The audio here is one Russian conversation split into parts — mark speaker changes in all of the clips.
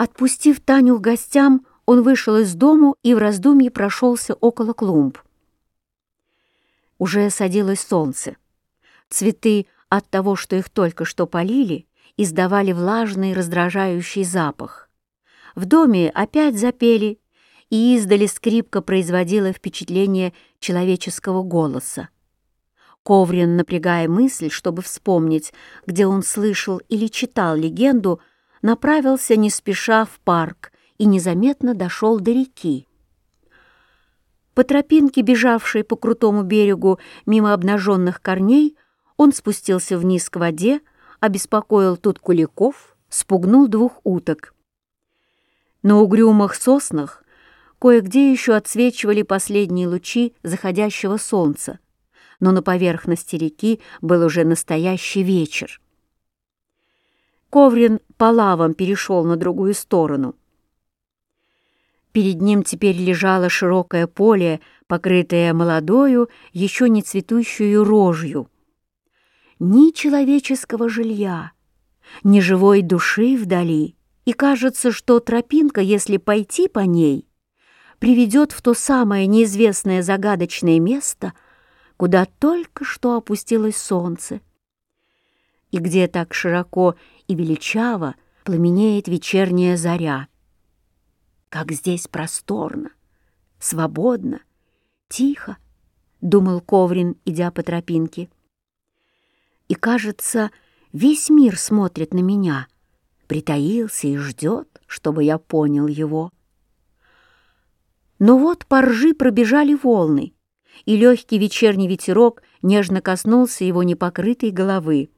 Speaker 1: Отпустив Таню к гостям, он вышел из дому и в раздумье прошелся около клумб. Уже садилось солнце. Цветы от того, что их только что полили, издавали влажный раздражающий запах. В доме опять запели, и издали скрипка производила впечатление человеческого голоса. Коврин, напрягая мысль, чтобы вспомнить, где он слышал или читал легенду, направился не спеша в парк и незаметно дошел до реки. По тропинке, бежавшей по крутому берегу мимо обнаженных корней, он спустился вниз к воде, обеспокоил тут куликов, спугнул двух уток. На угрюмых соснах кое-где еще отсвечивали последние лучи заходящего солнца, но на поверхности реки был уже настоящий вечер. Коврин по лавам перешел на другую сторону. Перед ним теперь лежало широкое поле, покрытое молодою, еще не цветущую рожью. Ни человеческого жилья, ни живой души вдали, и кажется, что тропинка, если пойти по ней, приведет в то самое неизвестное загадочное место, куда только что опустилось солнце, и где так широко и величаво пламенеет вечерняя заря. Как здесь просторно, свободно, тихо, — думал Коврин, идя по тропинке. И, кажется, весь мир смотрит на меня, притаился и ждет, чтобы я понял его. Но вот по ржи пробежали волны, и легкий вечерний ветерок нежно коснулся его непокрытой головы.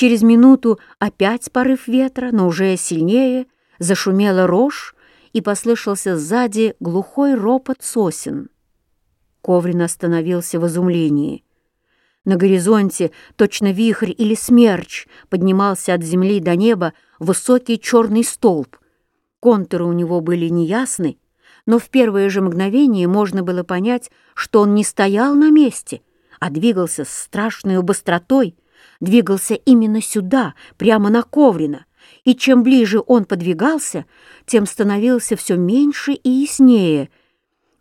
Speaker 1: Через минуту опять порыв ветра, но уже сильнее, зашумела рожь, и послышался сзади глухой ропот сосен. Коврин остановился в изумлении. На горизонте, точно вихрь или смерч, поднимался от земли до неба высокий черный столб. Контуры у него были неясны, но в первое же мгновение можно было понять, что он не стоял на месте, а двигался с страшной быстротой, двигался именно сюда, прямо на Коврина, и чем ближе он подвигался, тем становился все меньше и яснее.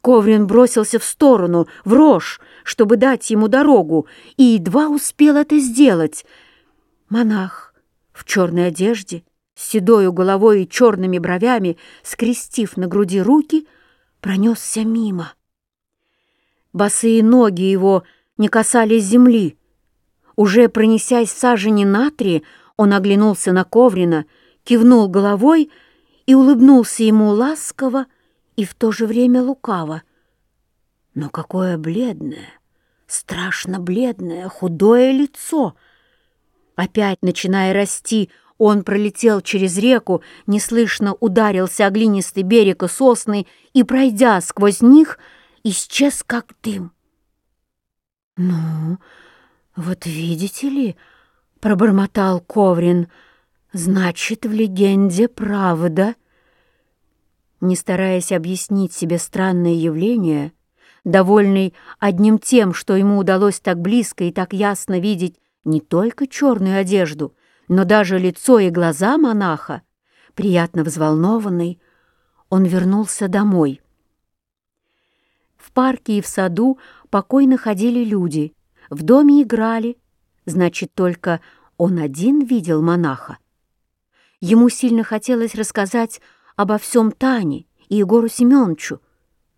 Speaker 1: Коврин бросился в сторону, в рожь, чтобы дать ему дорогу, и едва успел это сделать. Монах в черной одежде, с седою головой и черными бровями, скрестив на груди руки, пронесся мимо. Босые ноги его не касались земли. Уже пронесясь сажени на три, он оглянулся на Коврина, кивнул головой и улыбнулся ему ласково и в то же время лукаво. Но какое бледное, страшно бледное, худое лицо! Опять, начиная расти, он пролетел через реку, неслышно ударился о глинистый берег и сосны и, пройдя сквозь них, исчез как дым. «Ну, вот видите ли...» — пробормотал Коврин. «Значит, в легенде правда». Не стараясь объяснить себе странное явление, довольный одним тем, что ему удалось так близко и так ясно видеть не только черную одежду, но даже лицо и глаза монаха, приятно взволнованный, он вернулся домой. В парке и в саду покойно ходили люди, в доме играли, Значит, только он один видел монаха. Ему сильно хотелось рассказать обо всем Тане и Егору Семеновичу,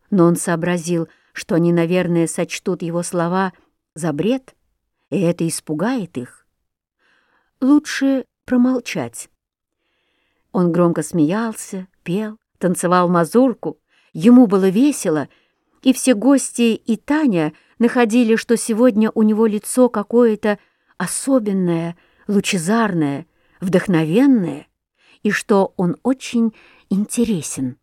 Speaker 1: но он сообразил, что они, наверное, сочтут его слова за бред, и это испугает их. Лучше промолчать. Он громко смеялся, пел, танцевал мазурку, ему было весело, и все гости и Таня находили, что сегодня у него лицо какое-то особенное, лучезарное, вдохновенное, и что он очень интересен.